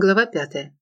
Глава пятая.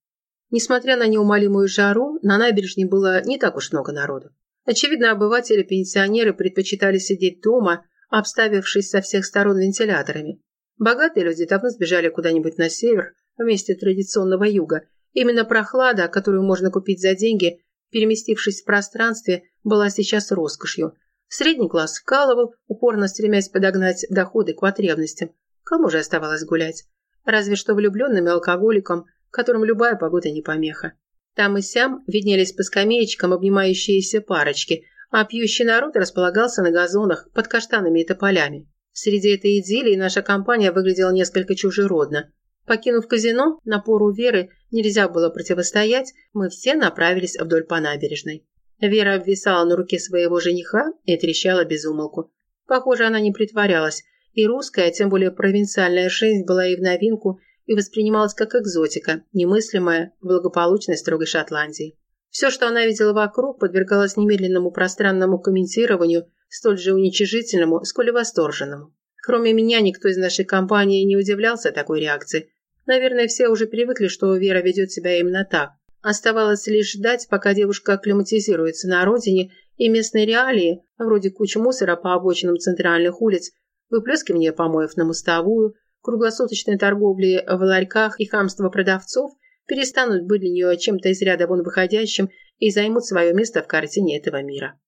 Несмотря на неумолимую жару, на набережной было не так уж много народу. Очевидно, обыватели-пенсионеры предпочитали сидеть дома, обставившись со всех сторон вентиляторами. Богатые люди давно сбежали куда-нибудь на север, вместе традиционного юга. Именно прохлада, которую можно купить за деньги, переместившись в пространстве, была сейчас роскошью. Средний класс вкалывал, упорно стремясь подогнать доходы к потребностям. Кому же оставалось гулять? Разве что влюбленным и алкоголикам, которым любая погода не помеха. Там и сям виднелись по скамеечкам обнимающиеся парочки, а пьющий народ располагался на газонах под каштанами и тополями. Среди этой идиллии наша компания выглядела несколько чужеродно. Покинув казино, напору Веры нельзя было противостоять, мы все направились вдоль по набережной. Вера обвисала на руке своего жениха и трещала без умолку. Похоже, она не притворялась, и русская, тем более провинциальная жизнь была ей в новинку и воспринималась как экзотика, немыслимая в благополучной строгой Шотландии. Все, что она видела вокруг, подвергалось немедленному пространному комментированию, столь же уничижительному, сколь и восторженному. Кроме меня, никто из нашей компании не удивлялся такой реакции. Наверное, все уже привыкли, что Вера ведет себя именно так. Оставалось лишь ждать, пока девушка акклиматизируется на родине, и местные реалии, вроде кучи мусора по обочинам центральных улиц, выплескивание помоев на мостовую, круглосуточной торговли в ларьках и хамство продавцов перестанут быть для нее чем-то из ряда вон выходящим и займут свое место в картине этого мира.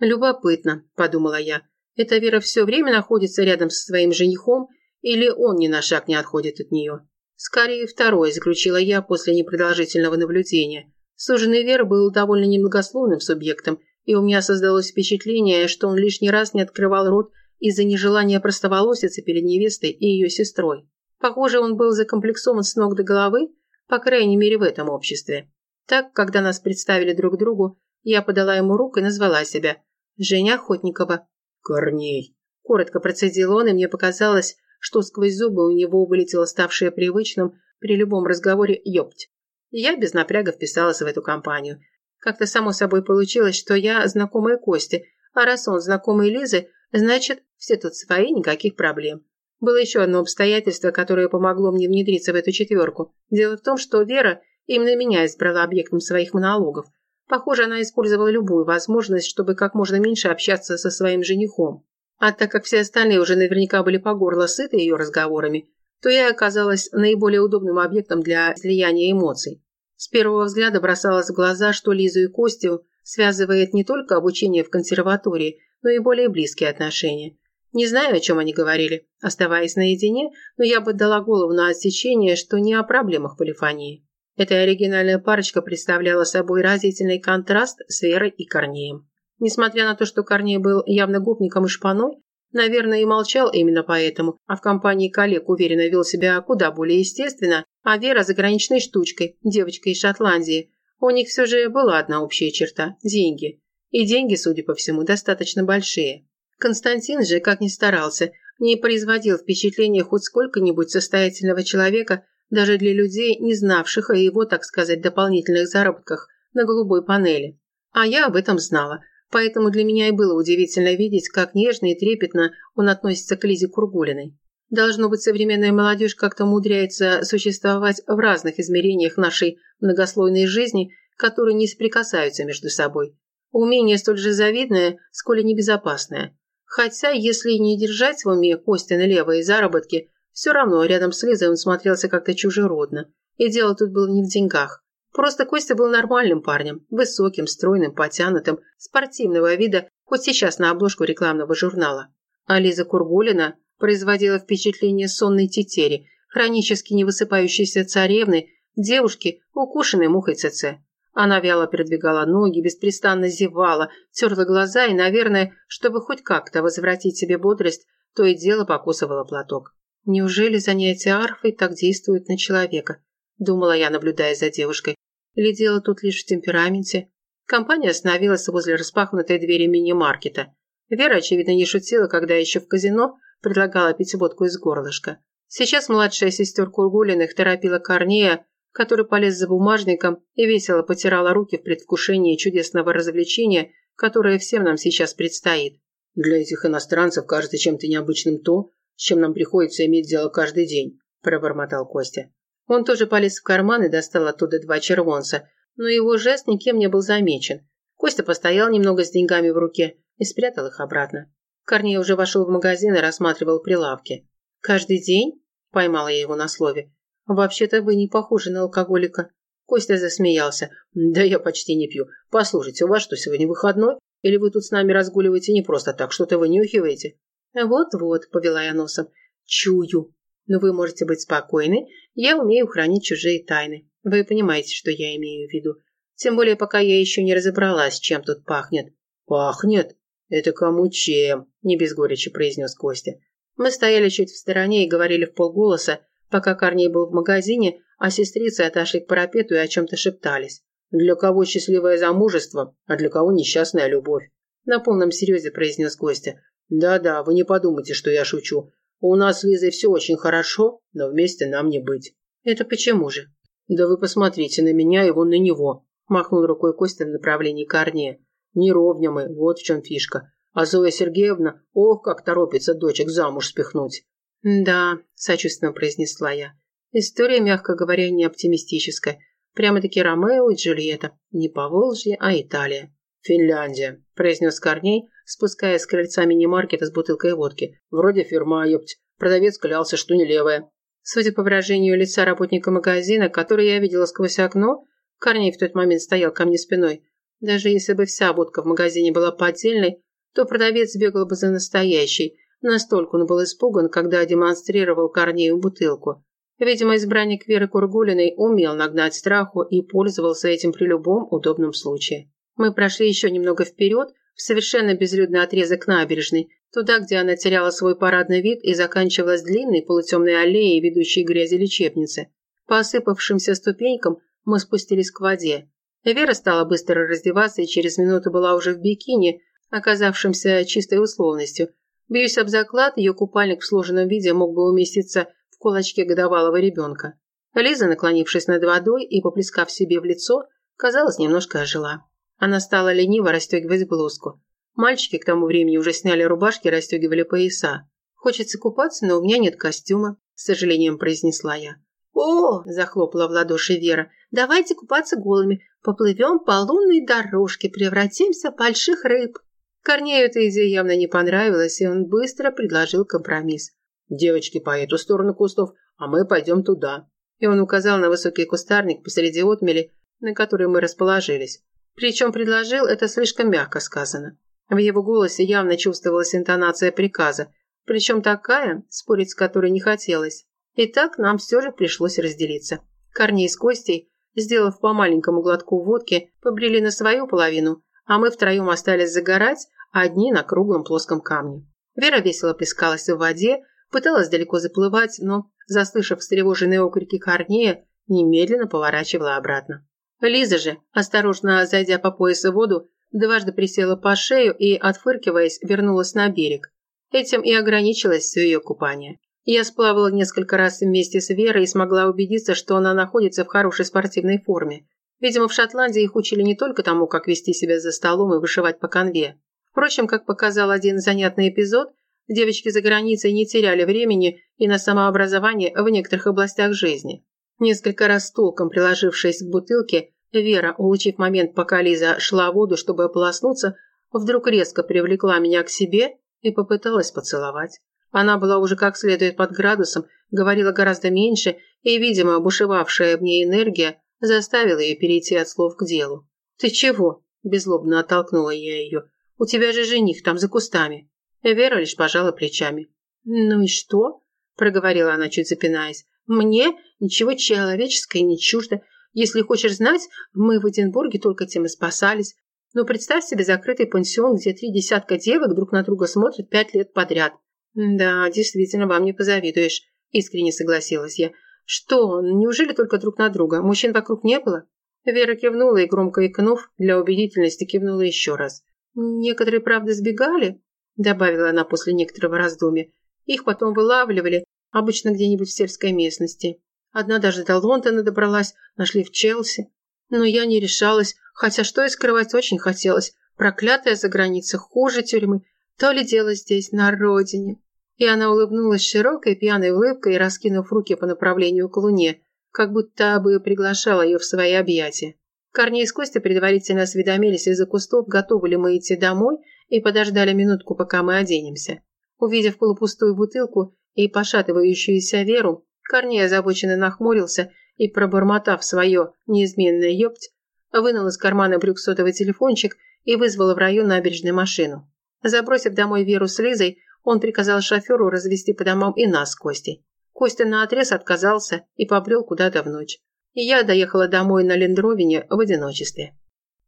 «Любопытно», – подумала я, – «эта Вера все время находится рядом со своим женихом или он ни на шаг не отходит от нее?» «Скорее второе», – заключила я после непродолжительного наблюдения. Суженый Вера был довольно немногословным субъектом, и у меня создалось впечатление, что он лишний раз не открывал рот из-за нежелания простоволоситься перед невестой и ее сестрой. Похоже, он был закомплексован с ног до головы, по крайней мере в этом обществе. Так, когда нас представили друг другу, я подала ему руку и назвала себя Женя Охотникова. «Корней!» Коротко процедил он, и мне показалось, что сквозь зубы у него вылетело ставшее привычным при любом разговоре «ёпть». Я без напряга вписалась в эту компанию. Как-то само собой получилось, что я знакомая Кости, а раз он знакомый Лизы, значит, все тут свои, никаких проблем. Было еще одно обстоятельство, которое помогло мне внедриться в эту четверку. Дело в том, что Вера именно меня избрала объектом своих монологов. Похоже, она использовала любую возможность, чтобы как можно меньше общаться со своим женихом. А так как все остальные уже наверняка были по горло сыты ее разговорами, то я оказалась наиболее удобным объектом для излияния эмоций. С первого взгляда бросалось в глаза, что Лизу и Костю связывает не только обучение в консерватории, но и более близкие отношения. Не знаю, о чем они говорили, оставаясь наедине, но я бы дала голову на отсечение, что не о проблемах полифонии. Эта оригинальная парочка представляла собой разительный контраст с Верой и Корнеем. Несмотря на то, что Корней был явно гопником и шпаной, наверное, и молчал именно поэтому, а в компании коллег уверенно вел себя куда более естественно, а Вера заграничной штучкой, девочкой из Шотландии. У них все же была одна общая черта – деньги. И деньги, судя по всему, достаточно большие. Константин же, как ни старался, не производил впечатления хоть сколько-нибудь состоятельного человека даже для людей, не знавших о его, так сказать, дополнительных заработках на голубой панели. А я об этом знала, поэтому для меня и было удивительно видеть, как нежно и трепетно он относится к Лизе Кургулиной. Должно быть, современная молодежь как-то умудряется существовать в разных измерениях нашей многослойной жизни, которые не соприкасаются между собой. Умение столь же завидное, сколь и небезопасное. Хотя, если не держать в уме Костины левые заработки, все равно рядом с Лизой он смотрелся как-то чужеродно. И дело тут было не в деньгах. Просто Костя был нормальным парнем, высоким, стройным, потянутым, спортивного вида, хоть сейчас на обложку рекламного журнала. А Лиза Кургулина производила впечатление сонной тетери, хронически невысыпающейся царевны, девушки, укушенной мухой ЦЦ. Она вяло передвигала ноги, беспрестанно зевала, терла глаза и, наверное, чтобы хоть как-то возвратить себе бодрость, то и дело покусывала платок. Неужели занятия арфой так действуют на человека? Думала я, наблюдая за девушкой. Или дело тут лишь в темпераменте? Компания остановилась возле распахнутой двери мини-маркета. Вера, очевидно, не шутила, когда еще в казино предлагала пить водку из горлышка. Сейчас младшая сестер Кургулиных торопила Корнея, который полез за бумажником и весело потирала руки в предвкушении чудесного развлечения, которое всем нам сейчас предстоит. «Для этих иностранцев кажется чем-то необычным то, с чем нам приходится иметь дело каждый день», – пробормотал Костя. Он тоже полез в карман и достал оттуда два червонца, но его жест никем не был замечен. Костя постоял немного с деньгами в руке и спрятал их обратно. Корней уже вошел в магазин и рассматривал прилавки. «Каждый день?» – поймала я его на слове. «Вообще-то вы не похожи на алкоголика». Костя засмеялся. «Да я почти не пью. Послушайте, у вас что, сегодня выходной? Или вы тут с нами разгуливаете не просто так, что-то вынюхиваете?» «Вот-вот», – повела я носом. «Чую. Но вы можете быть спокойны. Я умею хранить чужие тайны. Вы понимаете, что я имею в виду. Тем более, пока я еще не разобралась, чем тут пахнет». «Пахнет? Это кому чем?» – не без горечи произнес Костя. Мы стояли чуть в стороне и говорили в полголоса, пока Корней был в магазине, а сестрицы отошли к парапету и о чем-то шептались. «Для кого счастливое замужество, а для кого несчастная любовь?» На полном серьезе произнес Костя. «Да-да, вы не подумайте, что я шучу. У нас с Лизой все очень хорошо, но вместе нам не быть». «Это почему же?» «Да вы посмотрите на меня и вон на него», махнул рукой Костя в направлении Корнея. «Не ровня мы, вот в чем фишка. А Зоя Сергеевна, ох, как торопится дочек замуж спихнуть». «Да», – сочувственно произнесла я. «История, мягко говоря, не оптимистическая. Прямо-таки Ромео и Джульетта. Не Поволжье, а Италия». «Финляндия», – произнес Корней, спускаясь с крыльца мини-маркета с бутылкой водки. «Вроде фирма, ёпть. Продавец клялся, что не левая». Судя по выражению лица работника магазина, который я видела сквозь окно, Корней в тот момент стоял ко мне спиной. Даже если бы вся водка в магазине была поддельной, то продавец бегал бы за настоящей. Настолько он был испуган, когда демонстрировал Корнею бутылку. Видимо, избранник Веры Кургулиной умел нагнать страху и пользовался этим при любом удобном случае. Мы прошли еще немного вперед, в совершенно безлюдный отрезок набережной, туда, где она теряла свой парадный вид и заканчивалась длинной полутемной аллеей, ведущей грязи лечебницы. По осыпавшимся ступенькам мы спустились к воде. Вера стала быстро раздеваться и через минуту была уже в бикини, оказавшемся чистой условностью. Бьюсь об заклад, ее купальник в сложенном виде мог бы уместиться в кулачке годовалого ребенка. Лиза, наклонившись над водой и поплескав себе в лицо, казалось, немножко ожила. Она стала лениво расстегивать блузку. Мальчики к тому времени уже сняли рубашки и расстегивали пояса. «Хочется купаться, но у меня нет костюма», – с сожалением произнесла я. «О!» – захлопала в ладоши Вера. «Давайте купаться голыми. Поплывем по лунной дорожке, превратимся в больших рыб». Корнею эта идея явно не понравилась, и он быстро предложил компромисс. «Девочки по эту сторону кустов, а мы пойдем туда». И он указал на высокий кустарник посреди отмели, на которой мы расположились. Причем предложил это слишком мягко сказано. В его голосе явно чувствовалась интонация приказа, причем такая, спорить с которой не хотелось. И так нам все же пришлось разделиться. Корней с Костей, сделав по маленькому глотку водки, побрели на свою половину, а мы втроем остались загорать, одни на круглом плоском камне. Вера весело плескалась в воде, пыталась далеко заплывать, но, заслышав встревоженные окрики Корнея, немедленно поворачивала обратно. Лиза же, осторожно зайдя по пояс в воду, дважды присела по шею и, отфыркиваясь, вернулась на берег. Этим и ограничилось все ее купание. Я сплавала несколько раз вместе с Верой и смогла убедиться, что она находится в хорошей спортивной форме. Видимо, в Шотландии их учили не только тому, как вести себя за столом и вышивать по конве. Впрочем, как показал один занятный эпизод, девочки за границей не теряли времени и на самообразование в некоторых областях жизни. Несколько раз толком приложившись к бутылке, Вера, улучив момент, пока Лиза шла в воду, чтобы ополоснуться, вдруг резко привлекла меня к себе и попыталась поцеловать. Она была уже как следует под градусом, говорила гораздо меньше, и, видимо, бушевавшая в ней энергия заставила ее перейти от слов к делу. «Ты чего?» – беззлобно оттолкнула я ее. «У тебя же жених там за кустами». Вера лишь пожала плечами. «Ну и что?» – проговорила она, чуть запинаясь. «Мне ничего человеческое не чуждо. Если хочешь знать, мы в Эдинбурге только тем и спасались. Но представь себе закрытый пансион, где три десятка девок друг на друга смотрят пять лет подряд. Да, действительно, вам не позавидуешь, искренне согласилась я. Что, неужели только друг на друга? Мужчин вокруг не было? Вера кивнула и, громко икнув, для убедительности кивнула еще раз. «Некоторые, правда, сбегали?» – добавила она после некоторого раздумья. «Их потом вылавливали, обычно где-нибудь в сельской местности. Одна даже до Лондона добралась, нашли в Челси. Но я не решалась, хотя что и скрывать очень хотелось. Проклятая за границей хуже тюрьмы. То ли дело здесь, на родине. И она улыбнулась широкой пьяной улыбкой, раскинув руки по направлению к луне. как будто бы приглашала ее в свои объятия. Корней с Костей предварительно осведомились из-за кустов, готовы ли мы идти домой, и подождали минутку, пока мы оденемся. Увидев полупустую бутылку и пошатывающуюся Веру, Корней озабоченно нахмурился и, пробормотав свое неизменное ёпть, вынул из кармана брюк сотовый телефончик и вызвал в район набережной машину. Забросив домой Веру с Лизой, он приказал шоферу развести по домам и нас с Костей. Костя наотрез отказался и побрел куда-то в ночь. И я доехала домой на Лендровине в одиночестве.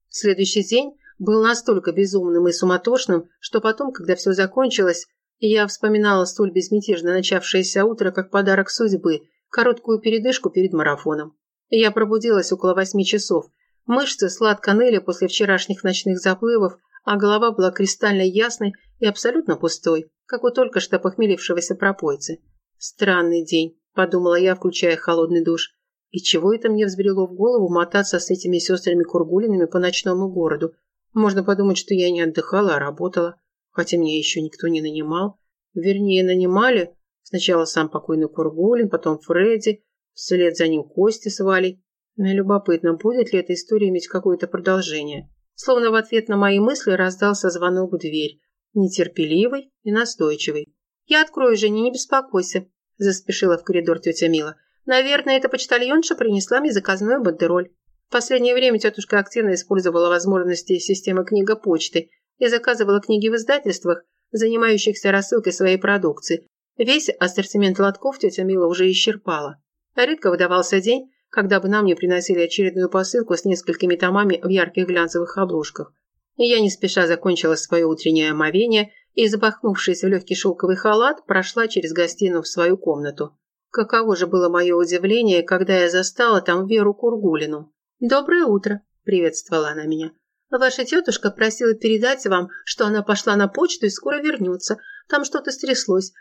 Следующий день был настолько безумным и суматошным, что потом, когда все закончилось, я вспоминала столь безмятежно начавшееся утро, как подарок судьбы, короткую передышку перед марафоном. Я пробудилась около восьми часов. Мышцы сладко ныли после вчерашних ночных заплывов, а голова была кристально ясной и абсолютно пустой, как у только что похмелившегося пропойцы. «Странный день», – подумала я, включая холодный душ. «И чего это мне взбрело в голову мотаться с этими сестрами Кургулинами по ночному городу? Можно подумать, что я не отдыхала, а работала, хотя меня еще никто не нанимал. Вернее, нанимали сначала сам покойный Кургулин, потом Фредди, вслед за ним Костя с Валей. Любопытно, будет ли эта история иметь какое-то продолжение?» Словно в ответ на мои мысли раздался звонок в дверь, нетерпеливый и настойчивый. «Я открою, Женя, не беспокойся», – заспешила в коридор тетя Мила. «Наверное, эта почтальонша принесла мне заказную бандероль. В последнее время тетушка активно использовала возможности системы книга почты и заказывала книги в издательствах, занимающихся рассылкой своей продукции. Весь ассортимент лотков тетя Мила уже исчерпала. Редко выдавался день, когда бы нам не приносили очередную посылку с несколькими томами в ярких глянцевых обложках. Я не спеша закончила свое утреннее омовение и, запахнувшись в легкий шелковый халат, прошла через гостиную в свою комнату. Каково же было мое удивление, когда я застала там Веру Кургулину. «Доброе утро», – приветствовала она меня. «Ваша тетушка просила передать вам, что она пошла на почту и скоро вернется. Там что-то стряслось.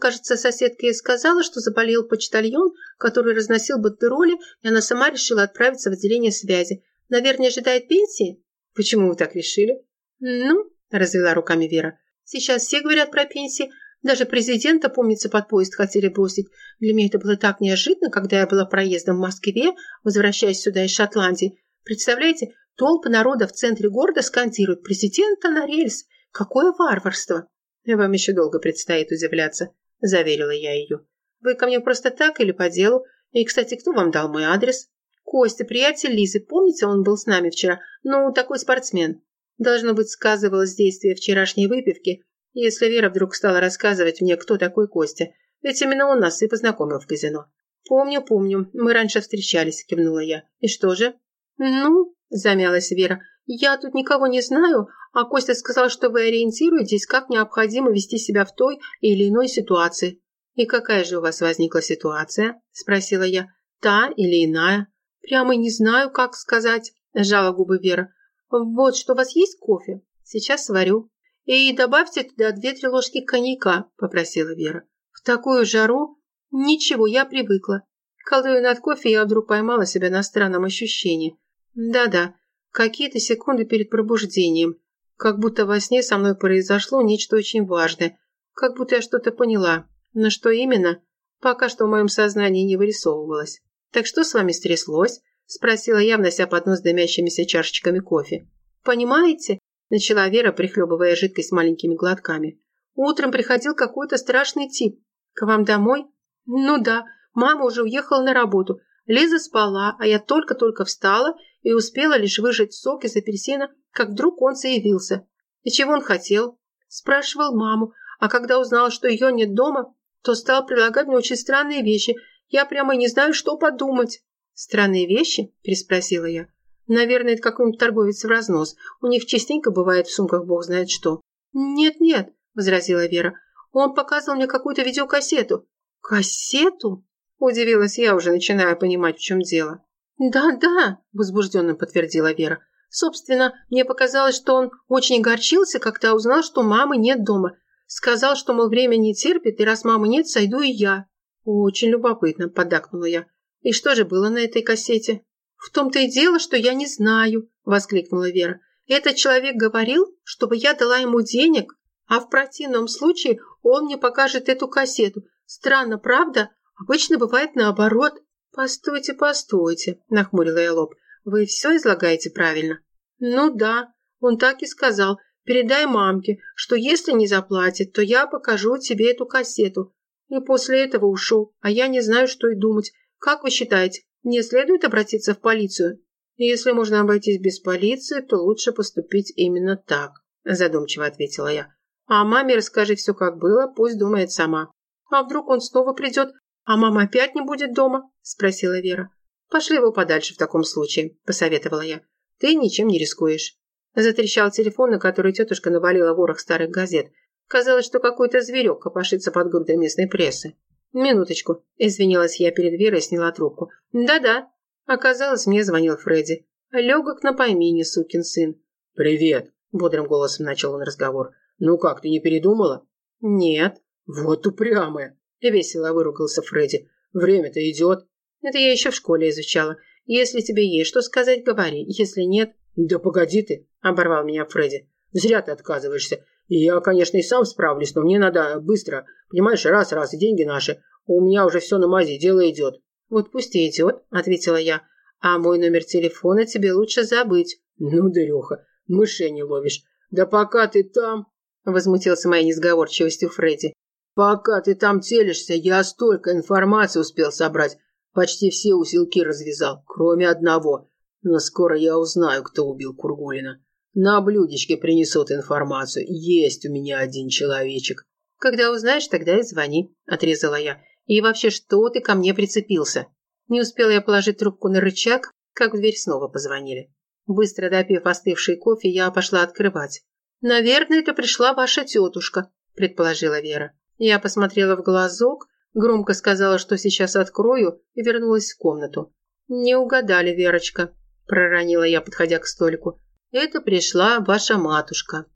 Кажется, соседка ей сказала, что заболел почтальон, который разносил бандероли, и она сама решила отправиться в отделение связи. Наверное, ожидает пенсии? Почему вы так решили? Ну, развела руками Вера. Сейчас все говорят про пенсии. Даже президента, помнится, под поезд хотели бросить. Для меня это было так неожиданно, когда я была проездом в Москве, возвращаясь сюда из Шотландии. Представляете, толпы народа в центре города скандируют «Президента на рельс». Какое варварство! «Вам еще долго предстоит удивляться», – заверила я ее. «Вы ко мне просто так или по делу? И, кстати, кто вам дал мой адрес?» «Костя, приятель Лизы. Помните, он был с нами вчера? Ну, такой спортсмен». Должно быть, сказывалось действие вчерашней выпивки, если Вера вдруг стала рассказывать мне, кто такой Костя. Ведь именно он нас и познакомил в казино. «Помню, помню. Мы раньше встречались», – кивнула я. «И что же?» «Ну», – замялась Вера, – «я тут никого не знаю, а Костя сказал, что вы ориентируетесь, как необходимо вести себя в той или иной ситуации. И какая же у вас возникла ситуация? Спросила я. Та или иная? Прямо не знаю, как сказать, сжала губы Вера. Вот что, у вас есть кофе? Сейчас сварю. И добавьте туда две-три ложки коньяка, попросила Вера. В такую жару? Ничего, я привыкла. Колдуя над кофе, я вдруг поймала себя на странном ощущении. Да-да, какие-то секунды перед пробуждением. Как будто во сне со мной произошло нечто очень важное. Как будто я что-то поняла. Но что именно, пока что в моем сознании не вырисовывалось. «Так что с вами стряслось?» – спросила я, внося поднос дымящимися чашечками кофе. «Понимаете?» – начала Вера, прихлебывая жидкость маленькими глотками. «Утром приходил какой-то страшный тип. К вам домой?» «Ну да, мама уже уехала на работу. Лиза спала, а я только-только встала и успела лишь выжать сок из апельсина, как вдруг он заявился. И чего он хотел? Спрашивал маму, а когда узнал, что ее нет дома, то стал предлагать мне очень странные вещи. Я прямо не знаю, что подумать. «Странные вещи?» – переспросила я. «Наверное, это какой-нибудь торговец в разнос. У них частенько бывает в сумках бог знает что». «Нет-нет», – возразила Вера. «Он показывал мне какую-то видеокассету». «Кассету?» – удивилась я, уже начиная понимать, в чем дело. «Да-да», – возбужденно подтвердила Вера. «Собственно, мне показалось, что он очень огорчился, когда узнал, что мамы нет дома. Сказал, что, мол, время не терпит, и раз мамы нет, сойду и я». «Очень любопытно», – поддакнула я. «И что же было на этой кассете?» «В том-то и дело, что я не знаю», – воскликнула Вера. «Этот человек говорил, чтобы я дала ему денег, а в противном случае он мне покажет эту кассету. Странно, правда? Обычно бывает наоборот. «Постойте, постойте», – нахмурила я лоб. «Вы все излагаете правильно?» «Ну да, он так и сказал. Передай мамке, что если не заплатит, то я покажу тебе эту кассету. И после этого ушел, а я не знаю, что и думать. Как вы считаете, мне следует обратиться в полицию?» «Если можно обойтись без полиции, то лучше поступить именно так», – задумчиво ответила я. «А маме расскажи все, как было, пусть думает сама. А вдруг он снова придет, а мама опять не будет дома?» – спросила Вера. «Пошли его подальше в таком случае», – посоветовала я. «Ты ничем не рискуешь». Затрещал телефон, на который тетушка навалила ворох старых газет. Казалось, что какой-то зверек копошится под грудой местной прессы. «Минуточку», – извинилась я перед Верой и сняла трубку. «Да-да», Оказалось, мне звонил Фредди. Легок на поймине, сукин сын. «Привет», – бодрым голосом начал он разговор. «Ну как, ты не передумала?» «Нет». «Вот упрямая», – весело выругался Фредди. «Время-то идет». «Это я еще в школе изучала. Если тебе есть что сказать, говори. Если нет...» «Да погоди ты», – оборвал меня Фредди. «Зря ты отказываешься. Я, конечно, и сам справлюсь, но мне надо быстро. Понимаешь, раз-раз, деньги наши. У меня уже все на мази, дело идет». «Вот пусть и идет», – ответила я. «А мой номер телефона тебе лучше забыть». «Ну, Дрюха, мышей не ловишь. Да пока ты там...» – возмутился моей несговорчивостью Фредди. «Пока ты там телишься, я столько информации успел собрать. Почти все усилки развязал, кроме одного. Но скоро я узнаю, кто убил Кургулина. На блюдечке принесут информацию. Есть у меня один человечек». «Когда узнаешь, тогда и звони», – отрезала я. И вообще, что ты ко мне прицепился? Не успела я положить трубку на рычаг, как в дверь снова позвонили. Быстро допив остывший кофе, я пошла открывать. «Наверное, это пришла ваша тетушка», – предположила Вера. Я посмотрела в глазок, громко сказала, что сейчас открою, и вернулась в комнату. «Не угадали, Верочка», – проронила я, подходя к столику. «Это пришла ваша матушка».